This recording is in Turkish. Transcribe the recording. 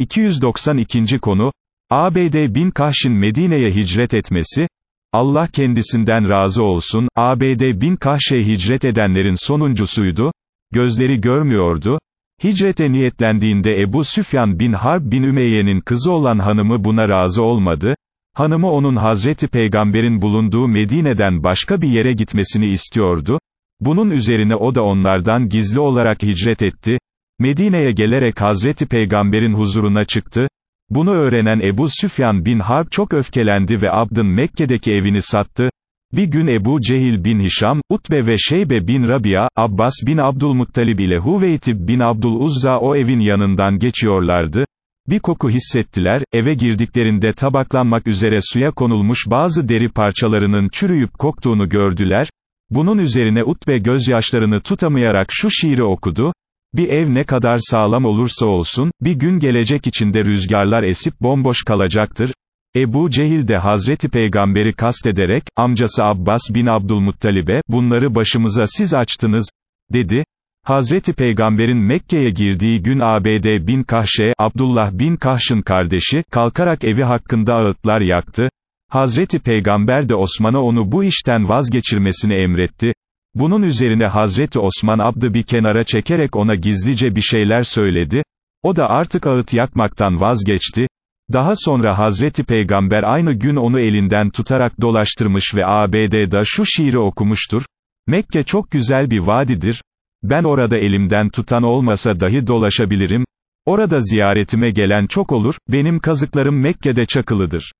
292. konu, ABD bin Kahş'in Medine'ye hicret etmesi, Allah kendisinden razı olsun, ABD bin Kahş'e hicret edenlerin sonuncusuydu, gözleri görmüyordu, hicrete niyetlendiğinde Ebu Süfyan bin Harb bin Ümeyye'nin kızı olan hanımı buna razı olmadı, hanımı onun Hazreti Peygamber'in bulunduğu Medine'den başka bir yere gitmesini istiyordu, bunun üzerine o da onlardan gizli olarak hicret etti, Medine'ye gelerek Hazreti Peygamber'in huzuruna çıktı, bunu öğrenen Ebu Süfyan bin Harb çok öfkelendi ve Abd'ın Mekke'deki evini sattı, bir gün Ebu Cehil bin Hişam, Utbe ve Şeybe bin Rabia, Abbas bin Abdülmuttalib ile Huveytib bin Abdüluzza o evin yanından geçiyorlardı, bir koku hissettiler, eve girdiklerinde tabaklanmak üzere suya konulmuş bazı deri parçalarının çürüyüp koktuğunu gördüler, bunun üzerine Utbe gözyaşlarını tutamayarak şu şiiri okudu, bir ev ne kadar sağlam olursa olsun, bir gün gelecek içinde rüzgarlar esip bomboş kalacaktır. Ebu Cehil de Hazreti Peygamberi kastederek, amcası Abbas bin Abdülmuttalib'e, bunları başımıza siz açtınız, dedi. Hazreti Peygamber'in Mekke'ye girdiği gün ABD bin Kahşe, Abdullah bin Kahş'ın kardeşi, kalkarak evi hakkında ağıtlar yaktı. Hazreti Peygamber de Osman'a onu bu işten vazgeçirmesini emretti. Bunun üzerine Hazreti Osman Abd'ı bir kenara çekerek ona gizlice bir şeyler söyledi. O da artık ağıt yakmaktan vazgeçti. Daha sonra Hazreti Peygamber aynı gün onu elinden tutarak dolaştırmış ve ABD'da şu şiiri okumuştur. Mekke çok güzel bir vadidir. Ben orada elimden tutan olmasa dahi dolaşabilirim. Orada ziyaretime gelen çok olur, benim kazıklarım Mekke'de çakılıdır.